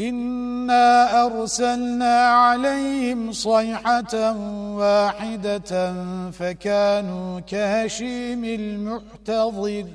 إنا أرسلنا عليهم صيحة واحدة فكانوا كهشيم المحتضر